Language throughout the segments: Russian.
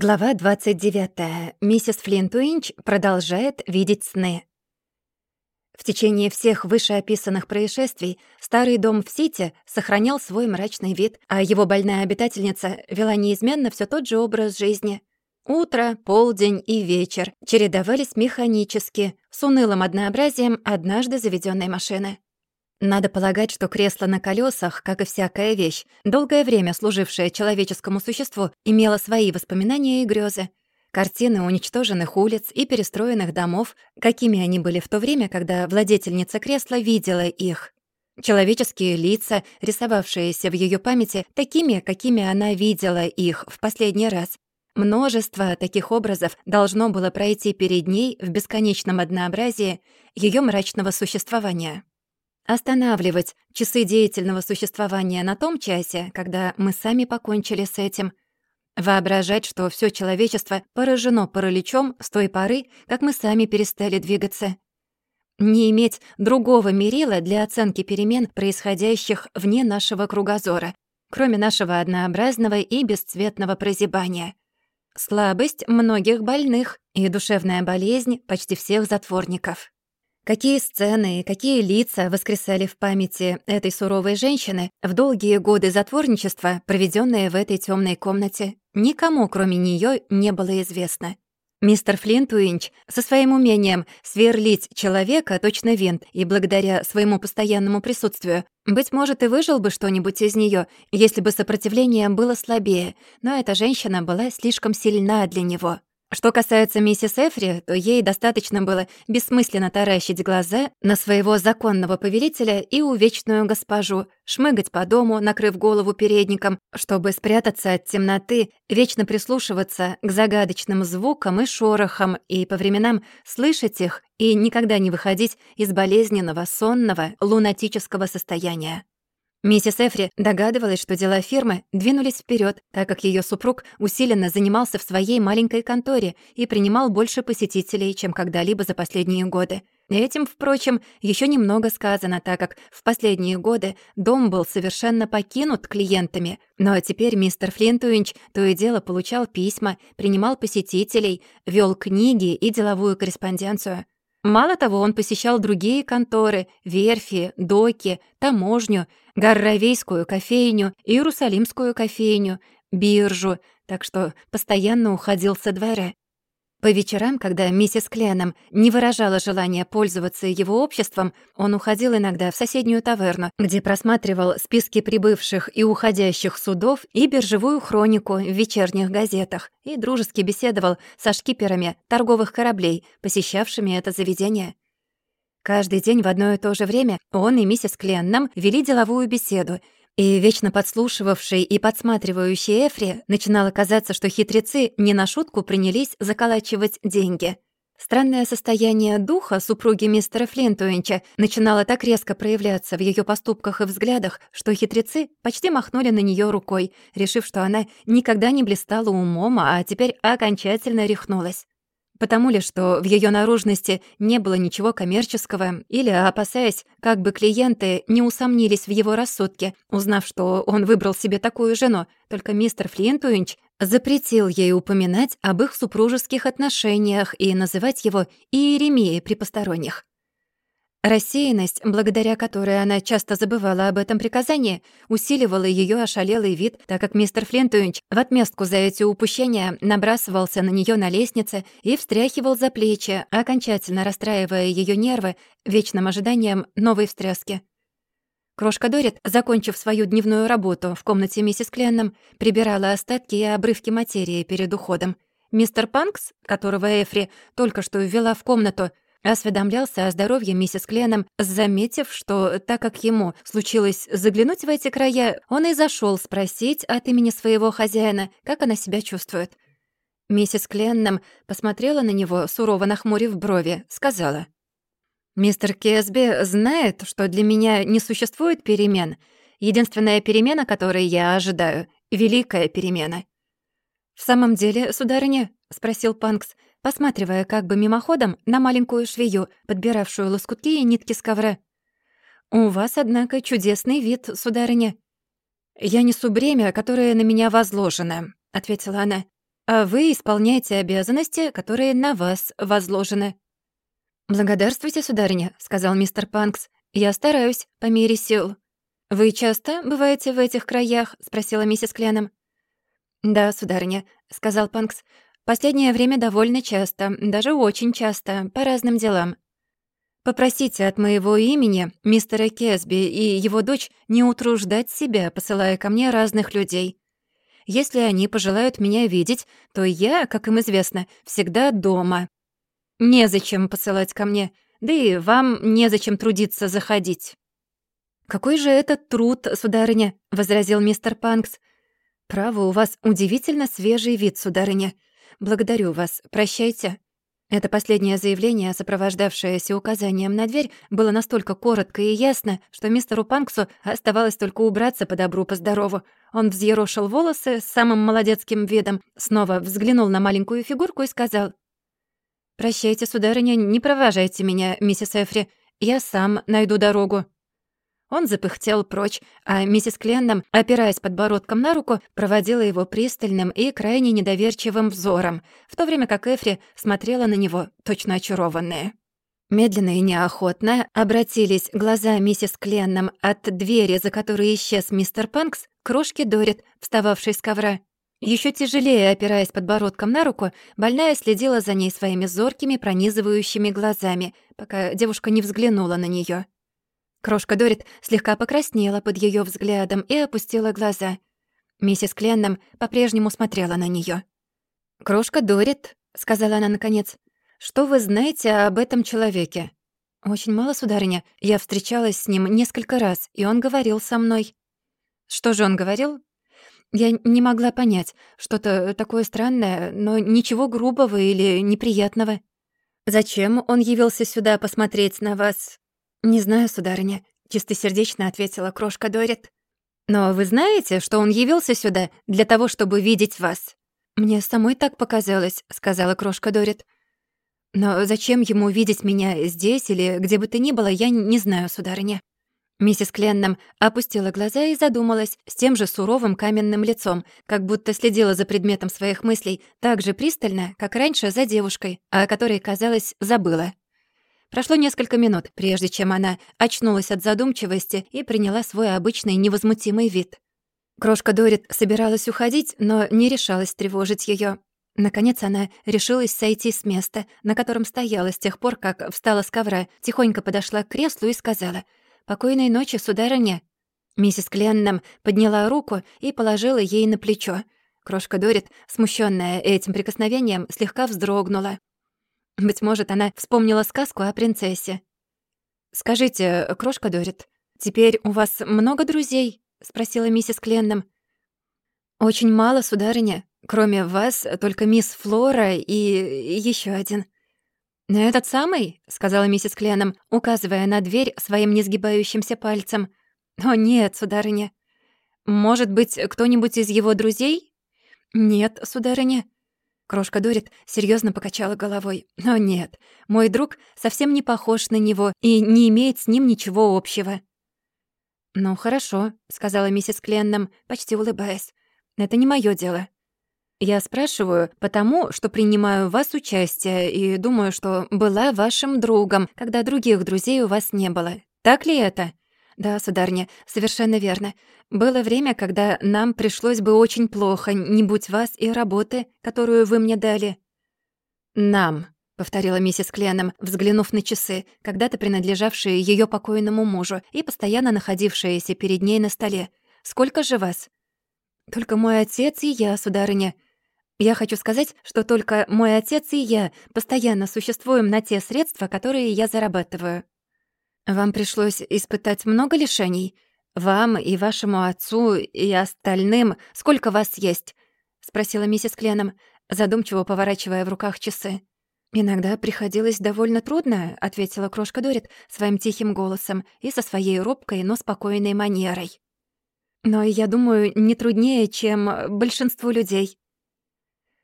Глава 29. Миссис Флинтуинч продолжает видеть сны. В течение всех вышеописанных происшествий старый дом в Сити сохранял свой мрачный вид, а его больная обитательница вела неизменно все тот же образ жизни. Утро, полдень и вечер чередовались механически, с унылым однообразием однажды заведенной машины. Надо полагать, что кресло на колесах, как и всякая вещь, долгое время служившее человеческому существу, имело свои воспоминания и грезы. Картины уничтоженных улиц и перестроенных домов, какими они были в то время, когда владетельница кресла видела их. Человеческие лица, рисовавшиеся в ее памяти, такими, какими она видела их в последний раз. Множество таких образов должно было пройти перед ней в бесконечном однообразии ее мрачного существования. Останавливать часы деятельного существования на том часе, когда мы сами покончили с этим. Воображать, что все человечество поражено параличом с той поры, как мы сами перестали двигаться. Не иметь другого мерила для оценки перемен, происходящих вне нашего кругозора, кроме нашего однообразного и бесцветного прозябания. Слабость многих больных и душевная болезнь почти всех затворников. Какие сцены и какие лица воскресали в памяти этой суровой женщины в долгие годы затворничества, проведенные в этой темной комнате, никому, кроме нее, не было известно. Мистер Флинтуинч со своим умением сверлить человека точно винт и благодаря своему постоянному присутствию, быть может, и выжил бы что-нибудь из нее, если бы сопротивление было слабее, но эта женщина была слишком сильна для него. Что касается миссис Эфри, то ей достаточно было бессмысленно таращить глаза на своего законного повелителя и увечную госпожу, шмыгать по дому, накрыв голову передником, чтобы спрятаться от темноты, вечно прислушиваться к загадочным звукам и шорохам и по временам слышать их и никогда не выходить из болезненного, сонного, лунатического состояния. Миссис Эфри догадывалась, что дела фирмы двинулись вперед, так как ее супруг усиленно занимался в своей маленькой конторе и принимал больше посетителей, чем когда-либо за последние годы. Этим, впрочем, еще немного сказано, так как в последние годы дом был совершенно покинут клиентами. Но теперь мистер Флинтуинч то и дело получал письма, принимал посетителей, вел книги и деловую корреспонденцию. Мало того, он посещал другие конторы, верфи, доки, таможню, Гарравейскую кофейню, Иерусалимскую кофейню, биржу, так что постоянно уходил со двора. По вечерам, когда миссис Кленом не выражала желания пользоваться его обществом, он уходил иногда в соседнюю таверну, где просматривал списки прибывших и уходящих судов и биржевую хронику в вечерних газетах и дружески беседовал со шкиперами торговых кораблей, посещавшими это заведение. Каждый день в одно и то же время он и миссис Кленном вели деловую беседу — и вечно подслушивавший и подсматривающий Эфри начинало казаться, что хитрецы не на шутку принялись заколачивать деньги. Странное состояние духа супруги мистера Флинтуинча начинало так резко проявляться в ее поступках и взглядах, что хитрецы почти махнули на нее рукой, решив, что она никогда не блистала умом, а теперь окончательно рехнулась. Потому ли, что в ее наружности не было ничего коммерческого, или опасаясь, как бы клиенты не усомнились в его рассудке, узнав, что он выбрал себе такую жену, только мистер Флинтуинч запретил ей упоминать об их супружеских отношениях и называть его Иеремией при посторонних. Рассеянность, благодаря которой она часто забывала об этом приказании, усиливала ее ошалелый вид, так как мистер Флинтуинч в отместку за эти упущения набрасывался на нее на лестнице и встряхивал за плечи, окончательно расстраивая ее нервы вечным ожиданием новой встряски. Крошка Дорит, закончив свою дневную работу в комнате миссис Кленном, прибирала остатки и обрывки материи перед уходом. Мистер Панкс, которого Эфри только что ввела в комнату, Осведомлялся о здоровье миссис Кленом, заметив, что так как ему случилось заглянуть в эти края, он и зашел спросить от имени своего хозяина, как она себя чувствует. Миссис Кленном посмотрела на него, сурово нахмурив брови, сказала. «Мистер Кесби знает, что для меня не существует перемен. Единственная перемена, которой я ожидаю — великая перемена». «В самом деле, сударыня?» — спросил Панкс — посматривая как бы мимоходом на маленькую швею, подбиравшую лоскутки и нитки с ковра. «У вас, однако, чудесный вид, сударыня». «Я несу бремя, которое на меня возложено», — ответила она. а вы исполняете обязанности, которые на вас возложены». «Благодарствуйте, сударыня», — сказал мистер Панкс. «Я стараюсь по мере сил». «Вы часто бываете в этих краях?» — спросила миссис Кленом. «Да, сударыня», — сказал Панкс. «Последнее время довольно часто, даже очень часто, по разным делам. Попросите от моего имени мистера Кесби и его дочь не утруждать себя, посылая ко мне разных людей. Если они пожелают меня видеть, то я, как им известно, всегда дома. Незачем посылать ко мне, да и вам незачем трудиться заходить». «Какой же этот труд, сударыня?» — возразил мистер Панкс. «Право, у вас удивительно свежий вид, сударыня. Благодарю вас. Прощайте». Это последнее заявление, сопровождавшееся указанием на дверь, было настолько коротко и ясно, что мистеру Панксу оставалось только убраться по добру, по здорову. Он взъерошил волосы с самым молодецким видом, снова взглянул на маленькую фигурку и сказал. «Прощайте, сударыня, не провожайте меня, миссис Эфри. Я сам найду дорогу». Он запыхтел прочь, а миссис Кленном, опираясь подбородком на руку, проводила его пристальным и крайне недоверчивым взором, в то время как Эфри смотрела на него, точно очарованная. Медленно и неохотно обратились глаза миссис Кленном от двери, за которой исчез мистер Панкс, к крошке Дорит, встававшей с ковра. Еще тяжелее опираясь подбородком на руку, больная следила за ней своими зоркими, пронизывающими глазами, пока девушка не взглянула на нее. Крошка Дорит слегка покраснела под ее взглядом и опустила глаза. Миссис Кленном по-прежнему смотрела на нее. «Крошка Дорит», — сказала она наконец, — «что вы знаете об этом человеке?» «Очень мало, сударыня. Я встречалась с ним несколько раз, и он говорил со мной». «Что же он говорил?» «Я не могла понять. Что-то такое странное, но ничего грубого или неприятного». «Зачем он явился сюда посмотреть на вас? «Не знаю, сударыня», — чистосердечно ответила крошка Дорит. «Но вы знаете, что он явился сюда для того, чтобы видеть вас?» «Мне самой так показалось», — сказала крошка Дорит. «Но зачем ему видеть меня здесь или где бы то ни было, я не знаю, сударыня». Миссис Кленном опустила глаза и задумалась с тем же суровым каменным лицом, как будто следила за предметом своих мыслей так же пристально, как раньше за девушкой, о которой, казалось, забыла. Прошло несколько минут, прежде чем она очнулась от задумчивости и приняла свой обычный невозмутимый вид. Крошка Дорит собиралась уходить, но не решалась тревожить ее. Наконец она решилась сойти с места, на котором стояла с тех пор, как встала с ковра, тихонько подошла к креслу и сказала «Покойной ночи, сударыня». Миссис Кленном подняла руку и положила ей на плечо. Крошка Дорит, смущенная этим прикосновением, слегка вздрогнула. Быть может, она вспомнила сказку о принцессе. «Скажите, крошка Дорит, теперь у вас много друзей?» — спросила миссис Кленном. «Очень мало, сударыня. Кроме вас, только мисс Флора и еще один». «Этот самый?» — сказала миссис Кленном, указывая на дверь своим несгибающимся пальцем. «О, нет, сударыня». «Может быть, кто-нибудь из его друзей?» «Нет, сударыня». Крошка Дорит серьезно покачала головой. «Но нет, мой друг совсем не похож на него и не имеет с ним ничего общего». «Ну, хорошо», — сказала миссис Кленном, почти улыбаясь. «Это не моё дело. Я спрашиваю, потому что принимаю в вас участие и думаю, что была вашим другом, когда других друзей у вас не было. Так ли это?» «Да, сударня, совершенно верно. Было время, когда нам пришлось бы очень плохо, не будь вас и работы, которую вы мне дали». «Нам», — повторила миссис Кленом, взглянув на часы, когда-то принадлежавшие ее покойному мужу и постоянно находившиеся перед ней на столе. «Сколько же вас?» «Только мой отец и я, сударыня. Я хочу сказать, что только мой отец и я постоянно существуем на те средства, которые я зарабатываю». «Вам пришлось испытать много лишений? Вам и вашему отцу, и остальным? Сколько вас есть?» — спросила миссис Кленом, задумчиво поворачивая в руках часы. «Иногда приходилось довольно трудно», — ответила крошка Дорит своим тихим голосом и со своей робкой, но спокойной манерой. «Но я думаю, не труднее, чем большинству людей».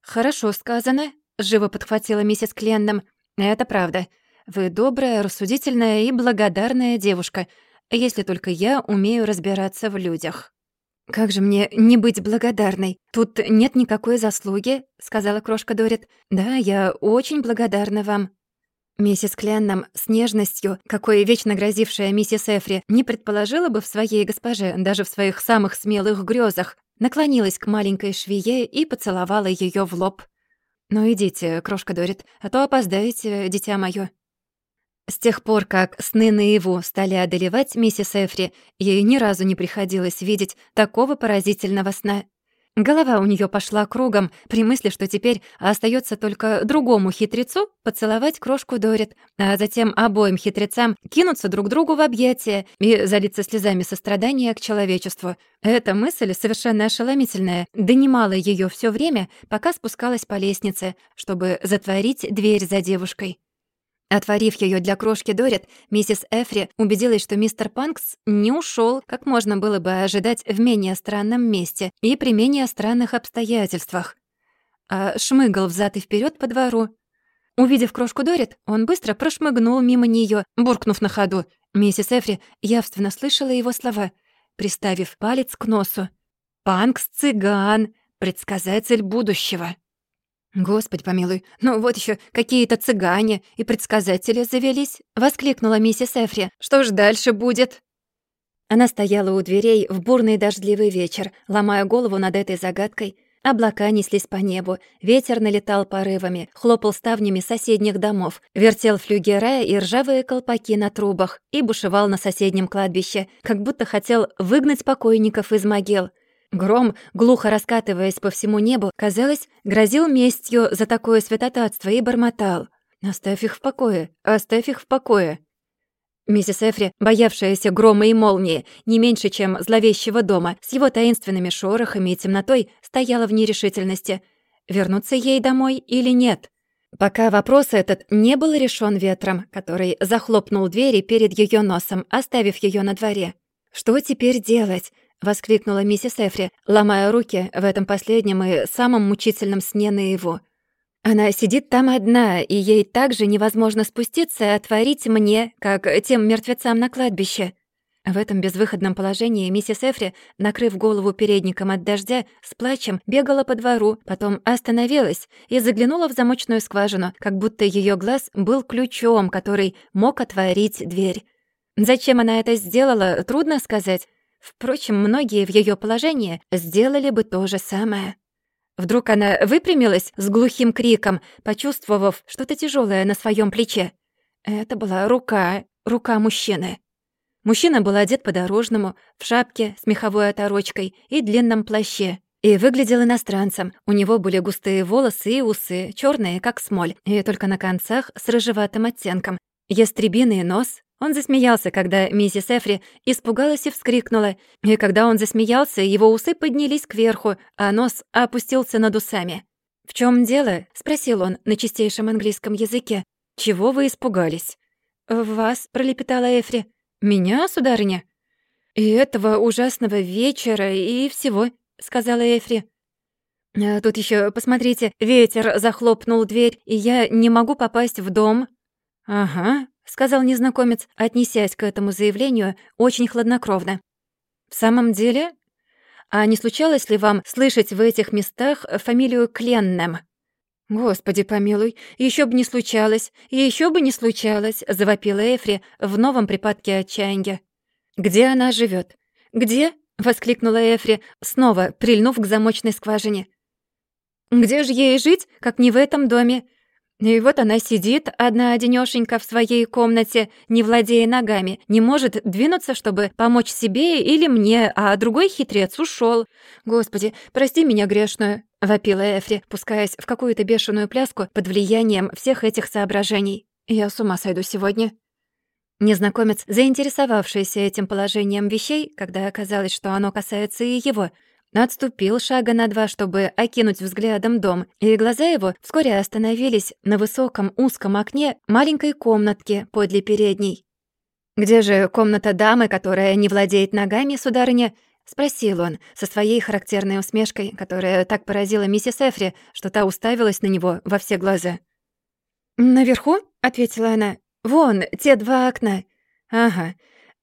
«Хорошо сказано», — живо подхватила миссис Кленном. «Это правда. Вы добрая, рассудительная и благодарная девушка, если только я умею разбираться в людях». «Как же мне не быть благодарной? Тут нет никакой заслуги», — сказала крошка Дорит. «Да, я очень благодарна вам». Миссис Кленном с нежностью, какой вечно грозившая миссис Эфри, не предположила бы в своей госпоже, даже в своих самых смелых грезах, наклонилась к маленькой швее и поцеловала ее в лоб. «Ну идите, крошка Дорит, а то опоздаете, дитя моё». С тех пор, как сны наяву стали одолевать миссис Эфри, ей ни разу не приходилось видеть такого поразительного сна. Голова у нее пошла кругом при мысли, что теперь остается только другому хитрецу поцеловать крошку Дорит, а затем обоим хитрецам кинуться друг другу в объятия и залиться слезами сострадания к человечеству. Эта мысль совершенно ошеломительная, донимала ее все время, пока спускалась по лестнице, чтобы затворить дверь за девушкой. Отворив ее для крошки Дорит, миссис Эфри убедилась, что мистер Панкс не ушел, как можно было бы ожидать в менее странном месте и при менее странных обстоятельствах, а шмыгал взад и вперед по двору. Увидев крошку Дорит, он быстро прошмыгнул мимо нее, буркнув на ходу. Миссис Эфри явственно слышала его слова, приставив палец к носу. «Панкс — цыган, предсказатель будущего». «Господи помилуй, ну вот еще какие-то цыгане и предсказатели завелись!» — воскликнула миссис Эфри. «Что ж дальше будет?» Она стояла у дверей в бурный дождливый вечер, ломая голову над этой загадкой. Облака неслись по небу, ветер налетал порывами, хлопал ставнями соседних домов, вертел флюгера и ржавые колпаки на трубах и бушевал на соседнем кладбище, как будто хотел выгнать покойников из могил — Гром, глухо раскатываясь по всему небу, казалось, грозил местью за такое святотатство и бормотал. «Оставь их в покое, оставь их в покое». Миссис Эфри, боявшаяся грома и молнии, не меньше, чем зловещего дома, с его таинственными шорохами и темнотой, стояла в нерешительности. Вернуться ей домой или нет? Пока вопрос этот не был решен ветром, который захлопнул двери перед ее носом, оставив ее на дворе. Что теперь делать? — воскликнула миссис Эфри, ломая руки в этом последнем и самом мучительном сне наяву. «Она сидит там одна, и ей так же невозможно спуститься и отворить мне, как тем мертвецам на кладбище». В этом безвыходном положении миссис Эфри, накрыв голову передником от дождя, с плачем бегала по двору, потом остановилась и заглянула в замочную скважину, как будто ее глаз был ключом, который мог отворить дверь. Зачем она это сделала, трудно сказать. Впрочем, многие в ее положении сделали бы то же самое. Вдруг она выпрямилась с глухим криком, почувствовав что-то тяжелое на своем плече. Это была рука, рука мужчины. Мужчина был одет по-дорожному, в шапке с меховой оторочкой и длинном плаще. И выглядел иностранцем. У него были густые волосы и усы, черные, как смоль, и только на концах с рыжеватым оттенком. Ястребиный нос, он засмеялся, когда миссис Эфри испугалась и вскрикнула, и когда он засмеялся, его усы поднялись кверху, а нос опустился над усами. «В чем дело?» — спросил он на чистейшем английском языке. «Чего вы испугались?» «В вас», — пролепетала Эфри. «Меня, сударыня?» «И этого ужасного вечера и всего», — сказала Эфри. «А тут еще, посмотрите, ветер захлопнул дверь, и я не могу попасть в дом». «Ага», — сказал незнакомец, отнесясь к этому заявлению очень хладнокровно. «В самом деле? А не случалось ли вам слышать в этих местах фамилию Кленнем?» «Господи помилуй, еще бы не случалось, еще бы не случалось», — завопила Эфри в новом припадке отчаяния. «Где она живет? Где?» — воскликнула Эфри, снова прильнув к замочной скважине. «Где же ей жить, как не в этом доме? И вот она сидит, одна-одинёшенька в своей комнате, не владея ногами, не может двинуться, чтобы помочь себе или мне, а другой хитрец ушёл. «Господи, прости меня грешную», — вопила Эфри, пускаясь в какую-то бешеную пляску под влиянием всех этих соображений. «Я с ума сойду сегодня». Незнакомец, заинтересовавшийся этим положением вещей, когда оказалось, что оно касается и его, — Отступил шага на два, чтобы окинуть взглядом дом, и глаза его вскоре остановились на высоком узком окне маленькой комнатки подле передней. «Где же комната дамы, которая не владеет ногами, сударыня?» — спросил он со своей характерной усмешкой, которая так поразила миссис Эфри, что та уставилась на него во все глаза. «Наверху?» — ответила она. «Вон, те два окна». «Ага.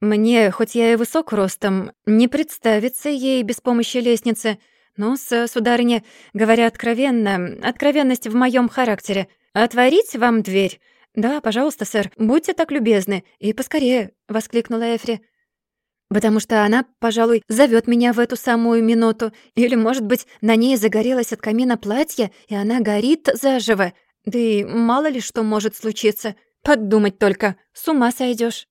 Мне, хоть я и высок ростом, не представится ей без помощи лестницы. Ну, с сударыня, говоря откровенно, откровенность в моем характере. Отворить вам дверь? Да, пожалуйста, сэр, будьте так любезны. И поскорее, воскликнула Эфри. Потому что она, пожалуй, зовет меня в эту самую минуту. Или, может быть, на ней загорелось от камина платье, и она горит заживо. Да и мало ли что может случиться. Подумать только, с ума сойдешь.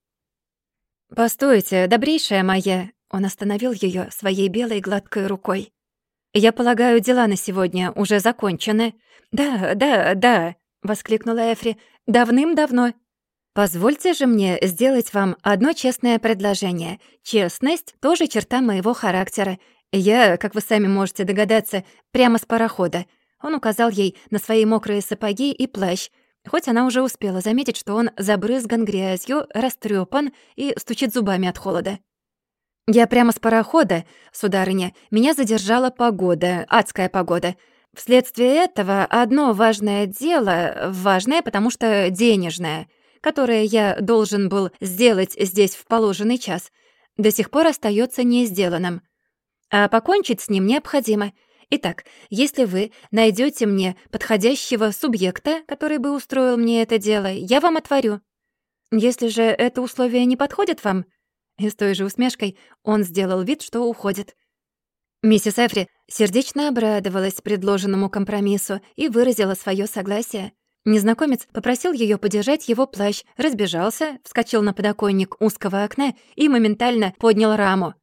«Постойте, добрейшая моя!» Он остановил ее своей белой гладкой рукой. «Я полагаю, дела на сегодня уже закончены?» «Да, да, да!» — воскликнула Эфри. «Давным-давно!» «Позвольте же мне сделать вам одно честное предложение. Честность — тоже черта моего характера. Я, как вы сами можете догадаться, прямо с парохода». Он указал ей на свои мокрые сапоги и плащ — Хоть она уже успела заметить, что он забрызган грязью, растрёпан и стучит зубами от холода. «Я прямо с парохода, сударыня, меня задержала погода, адская погода. Вследствие этого одно важное дело, важное, потому что денежное, которое я должен был сделать здесь в положенный час, до сих пор остаётся не сделанным. А покончить с ним необходимо — Итак, если вы найдете мне подходящего субъекта, который бы устроил мне это дело, я вам отворю. Если же это условие не подходит вам...» И с той же усмешкой он сделал вид, что уходит. Миссис Эфри сердечно обрадовалась предложенному компромиссу и выразила свое согласие. Незнакомец попросил ее подержать его плащ, разбежался, вскочил на подоконник узкого окна и моментально поднял раму.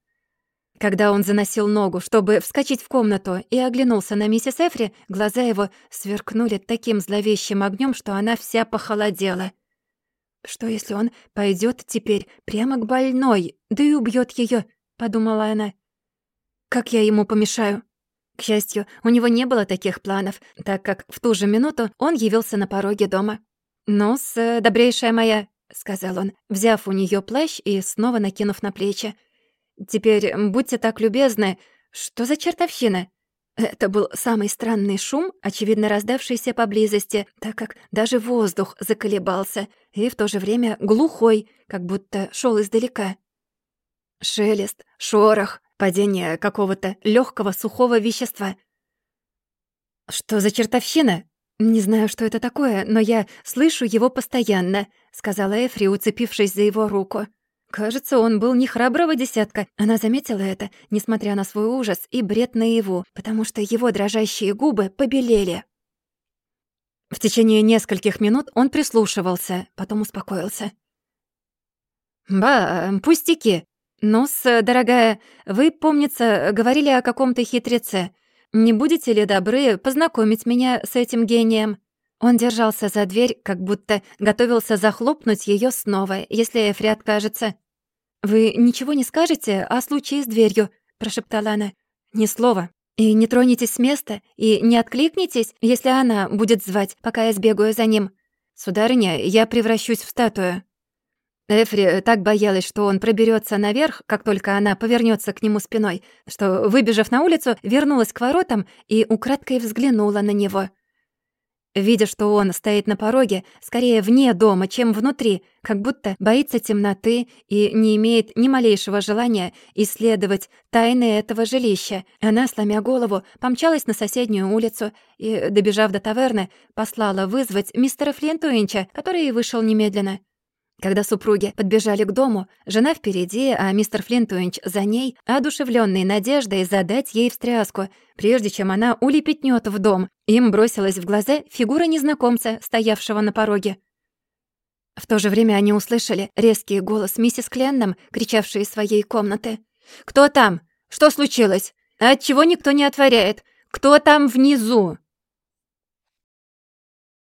Когда он заносил ногу, чтобы вскочить в комнату, и оглянулся на миссис Эфри, глаза его сверкнули таким зловещим огнем, что она вся похолодела. «Что, если он пойдет теперь прямо к больной, да и убьет ее? подумала она. «Как я ему помешаю?» К счастью, у него не было таких планов, так как в ту же минуту он явился на пороге дома. «Ну-с, добрейшая моя», — сказал он, взяв у нее плащ и снова накинув на плечи. Теперь будьте так любезны. Что за чертовщина?» Это был самый странный шум, очевидно раздавшийся поблизости, так как даже воздух заколебался, и в то же время глухой, как будто шел издалека. Шелест, шорох, падение какого-то легкого сухого вещества. «Что за чертовщина?» «Не знаю, что это такое, но я слышу его постоянно», — сказала Эфри, уцепившись за его руку. Кажется, он был не храброго десятка. Она заметила это, несмотря на свой ужас и бред наяву, потому что его дрожащие губы побелели. В течение нескольких минут он прислушивался, потом успокоился. «Ба, пустяки. Ну-с, дорогая, вы, помнится, говорили о каком-то хитреце. Не будете ли добры познакомить меня с этим гением?» Он держался за дверь, как будто готовился захлопнуть ее снова, если Эфри откажется. «Вы ничего не скажете о случае с дверью?» — прошептала она. «Ни слова. И не тронетесь с места, и не откликнитесь, если она будет звать, пока я сбегаю за ним. Сударыня, я превращусь в статую». Эфри так боялась, что он проберется наверх, как только она повернется к нему спиной, что, выбежав на улицу, вернулась к воротам и украдкой взглянула на него. Видя, что он стоит на пороге, скорее вне дома, чем внутри, как будто боится темноты и не имеет ни малейшего желания исследовать тайны этого жилища, она, сломя голову, помчалась на соседнюю улицу и, добежав до таверны, послала вызвать мистера Флинтуинча, который вышел немедленно. Когда супруги подбежали к дому, жена впереди, а мистер Флинтуинч за ней, одушевленный надеждой задать ей встряску, прежде чем она улепетнет в дом, им бросилась в глаза фигура незнакомца, стоявшего на пороге. В то же время они услышали резкий голос миссис Кленном, кричавшей из своей комнаты. «Кто там? Что случилось? Отчего никто не отворяет? Кто там внизу?»